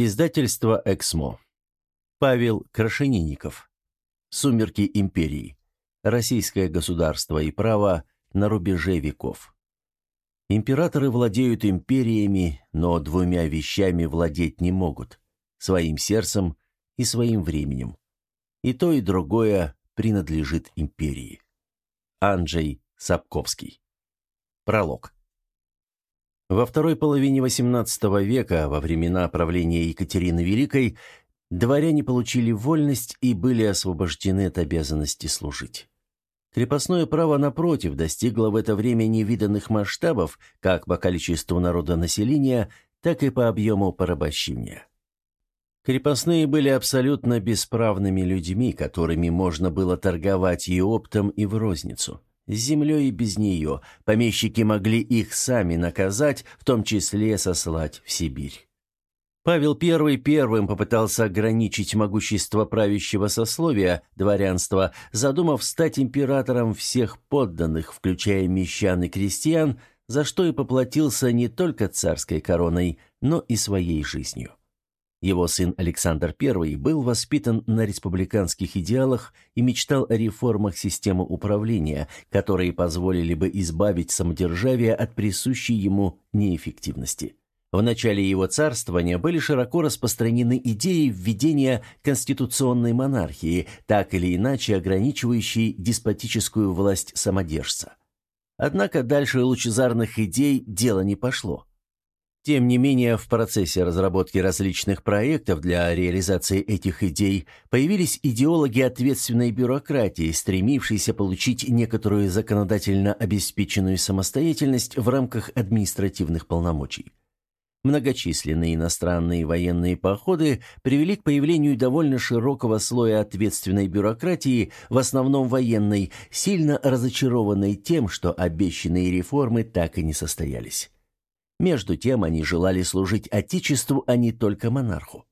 Издательство «Эксмо». Павел Крашенинников. «Сумерки империи. Российское государство и право на рубеже веков». Императоры владеют империями, но двумя вещами владеть не могут – своим сердцем и своим временем. И то, и другое принадлежит империи. Анджей Сапковский. Пролог. Во второй половине XVIII века, во времена правления Екатерины Великой, дворяне получили вольность и были освобождены от обязанности служить. Крепостное право, напротив, достигло в это время невиданных масштабов как по количеству народа населения, так и по объему порабощения. Крепостные были абсолютно бесправными людьми, которыми можно было торговать и оптом, и в розницу. С землей и без нее помещики могли их сами наказать, в том числе сослать в Сибирь. Павел I первым попытался ограничить могущество правящего сословия, дворянства, задумав стать императором всех подданных, включая мещан и крестьян, за что и поплатился не только царской короной, но и своей жизнью. Его сын Александр I был воспитан на республиканских идеалах и мечтал о реформах системы управления, которые позволили бы избавить самодержавие от присущей ему неэффективности. В начале его царствования были широко распространены идеи введения конституционной монархии, так или иначе ограничивающей деспотическую власть самодержца. Однако дальше лучезарных идей дело не пошло. Тем не менее, в процессе разработки различных проектов для реализации этих идей появились идеологи ответственной бюрократии, стремившиеся получить некоторую законодательно обеспеченную самостоятельность в рамках административных полномочий. Многочисленные иностранные военные походы привели к появлению довольно широкого слоя ответственной бюрократии, в основном военной, сильно разочарованной тем, что обещанные реформы так и не состоялись. Между тем они желали служить Отечеству, а не только монарху.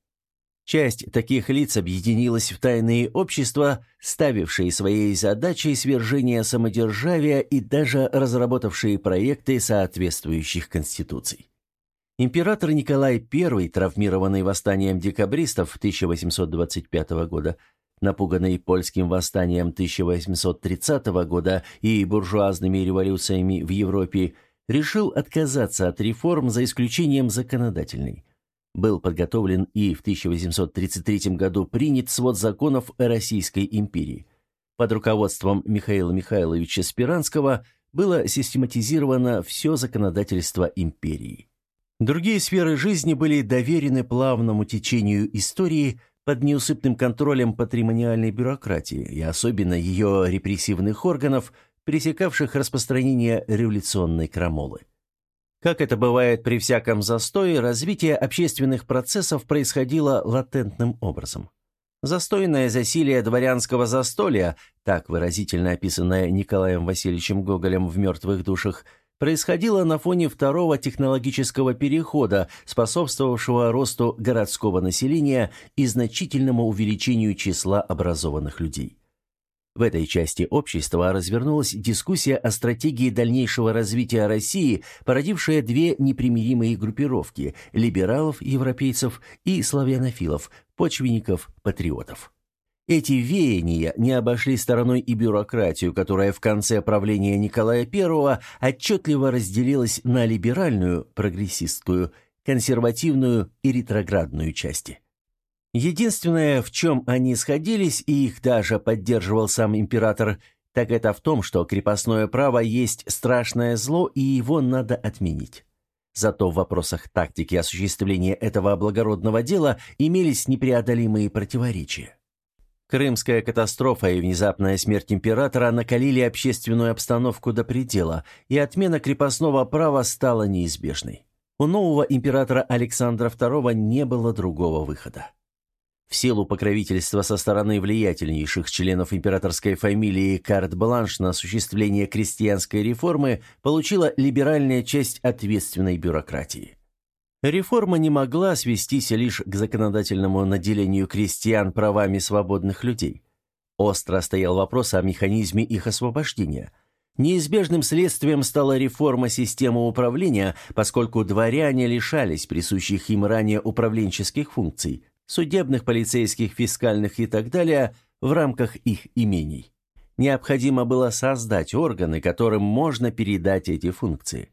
Часть таких лиц объединилась в тайные общества, ставившие своей задачей свержение самодержавия и даже разработавшие проекты соответствующих конституций. Император Николай I, травмированный восстанием декабристов 1825 года, напуганный польским восстанием 1830 года и буржуазными революциями в Европе, решил отказаться от реформ за исключением законодательной. Был подготовлен и в 1833 году принят свод законов Российской империи. Под руководством Михаила Михайловича Спиранского было систематизировано все законодательство империи. Другие сферы жизни были доверены плавному течению истории под неусыпным контролем патримониальной бюрократии и особенно ее репрессивных органов – пересекавших распространение революционной крамолы. Как это бывает при всяком застое, развитие общественных процессов происходило латентным образом. Застойное засилие дворянского застолья, так выразительно описанное Николаем Васильевичем Гоголем в «Мертвых душах», происходило на фоне второго технологического перехода, способствовавшего росту городского населения и значительному увеличению числа образованных людей. В этой части общества развернулась дискуссия о стратегии дальнейшего развития России, породившая две непримиримые группировки – либералов-европейцев и славянофилов, почвенников-патриотов. Эти веяния не обошли стороной и бюрократию, которая в конце правления Николая I отчетливо разделилась на либеральную, прогрессистскую, консервативную и ретроградную части. Единственное, в чем они сходились, и их даже поддерживал сам император, так это в том, что крепостное право есть страшное зло, и его надо отменить. Зато в вопросах тактики осуществления этого благородного дела имелись непреодолимые противоречия. Крымская катастрофа и внезапная смерть императора накалили общественную обстановку до предела, и отмена крепостного права стала неизбежной. У нового императора Александра II не было другого выхода. В силу покровительства со стороны влиятельнейших членов императорской фамилии карт-бланш на осуществление крестьянской реформы получила либеральная часть ответственной бюрократии. Реформа не могла свестись лишь к законодательному наделению крестьян правами свободных людей. Остро стоял вопрос о механизме их освобождения. Неизбежным следствием стала реформа системы управления, поскольку дворяне лишались присущих им ранее управленческих функций – судебных, полицейских, фискальных и так далее – в рамках их имений. Необходимо было создать органы, которым можно передать эти функции.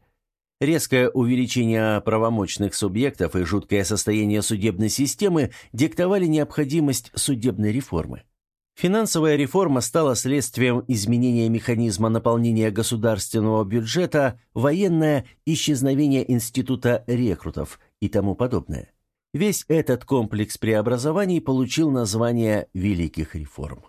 Резкое увеличение правомочных субъектов и жуткое состояние судебной системы диктовали необходимость судебной реформы. Финансовая реформа стала следствием изменения механизма наполнения государственного бюджета, военное исчезновение института рекрутов и тому подобное. Весь этот комплекс преобразований получил название «Великих реформ».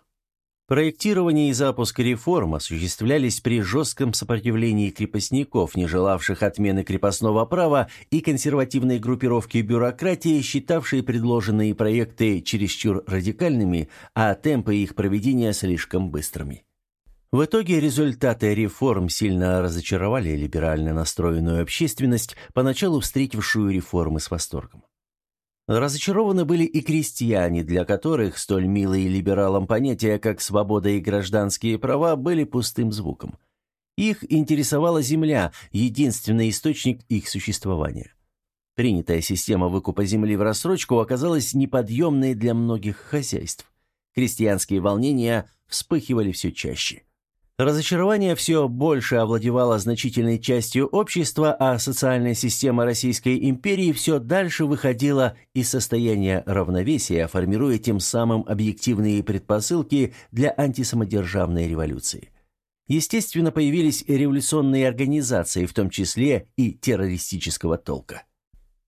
Проектирование и запуск реформ осуществлялись при жестком сопротивлении крепостников, не желавших отмены крепостного права, и консервативной группировки бюрократии, считавшей предложенные проекты чересчур радикальными, а темпы их проведения слишком быстрыми. В итоге результаты реформ сильно разочаровали либерально настроенную общественность, поначалу встретившую реформы с восторгом. Разочарованы были и крестьяне, для которых столь милые либералам понятия, как свобода и гражданские права, были пустым звуком. Их интересовала земля, единственный источник их существования. Принятая система выкупа земли в рассрочку оказалась неподъемной для многих хозяйств. Крестьянские волнения вспыхивали все чаще. Разочарование все больше овладевало значительной частью общества, а социальная система Российской империи все дальше выходила из состояния равновесия, формируя тем самым объективные предпосылки для антисамодержавной революции. Естественно, появились революционные организации, в том числе и террористического толка.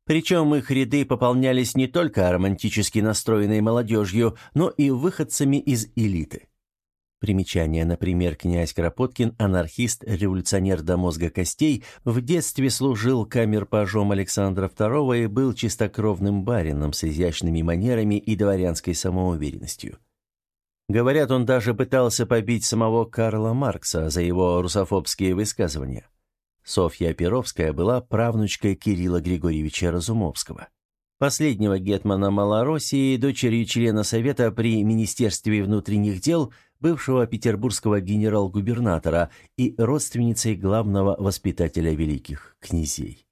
Причем их ряды пополнялись не только романтически настроенной молодежью, но и выходцами из элиты. Примечание, например, князь Кропоткин, анархист, революционер до мозга костей, в детстве служил камер-пажом Александра II и был чистокровным барином с изящными манерами и дворянской самоуверенностью. Говорят, он даже пытался побить самого Карла Маркса за его русофобские высказывания. Софья Перовская была правнучкой Кирилла Григорьевича Разумовского последнего гетмана Малороссии, дочерью члена Совета при Министерстве внутренних дел – бывшего петербургского генерал-губернатора и родственницей главного воспитателя великих князей.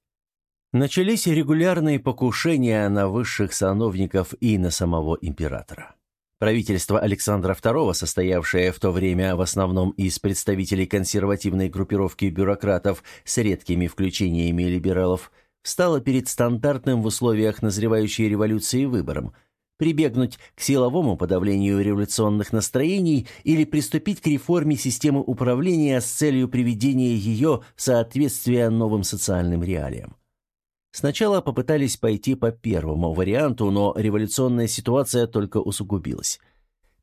Начались регулярные покушения на высших сановников и на самого императора. Правительство Александра II, состоявшее в то время в основном из представителей консервативной группировки бюрократов с редкими включениями либералов, стало перед стандартным в условиях назревающей революции выбором – прибегнуть к силовому подавлению революционных настроений или приступить к реформе системы управления с целью приведения ее в соответствие новым социальным реалиям. Сначала попытались пойти по первому варианту, но революционная ситуация только усугубилась.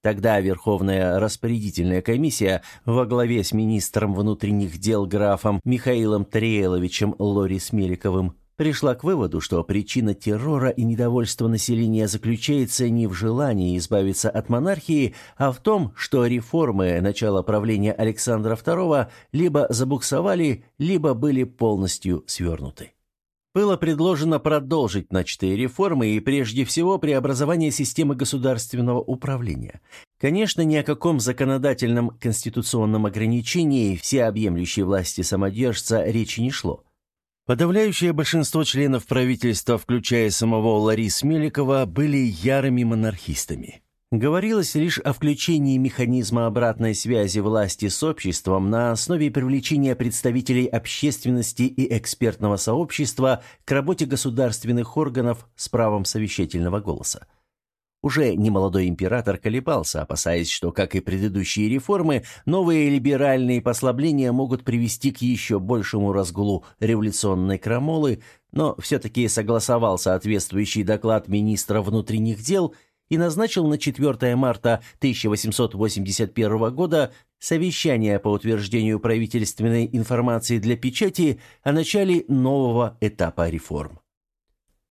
Тогда Верховная распорядительная комиссия во главе с министром внутренних дел графом Михаилом Триеловичем Лорис Меликовым пришла к выводу, что причина террора и недовольства населения заключается не в желании избавиться от монархии, а в том, что реформы начала правления Александра II либо забуксовали, либо были полностью свернуты. Было предложено продолжить начатые реформы и прежде всего преобразование системы государственного управления. Конечно, ни о каком законодательном конституционном ограничении всеобъемлющей власти самодержца речи не шло. Подавляющее большинство членов правительства, включая самого Ларис Меликова, были ярыми монархистами. Говорилось лишь о включении механизма обратной связи власти с обществом на основе привлечения представителей общественности и экспертного сообщества к работе государственных органов с правом совещательного голоса. Уже немолодой император колебался, опасаясь, что, как и предыдущие реформы, новые либеральные послабления могут привести к еще большему разгулу революционной крамолы, но все-таки согласовал соответствующий доклад министра внутренних дел и назначил на 4 марта 1881 года совещание по утверждению правительственной информации для печати о начале нового этапа реформ.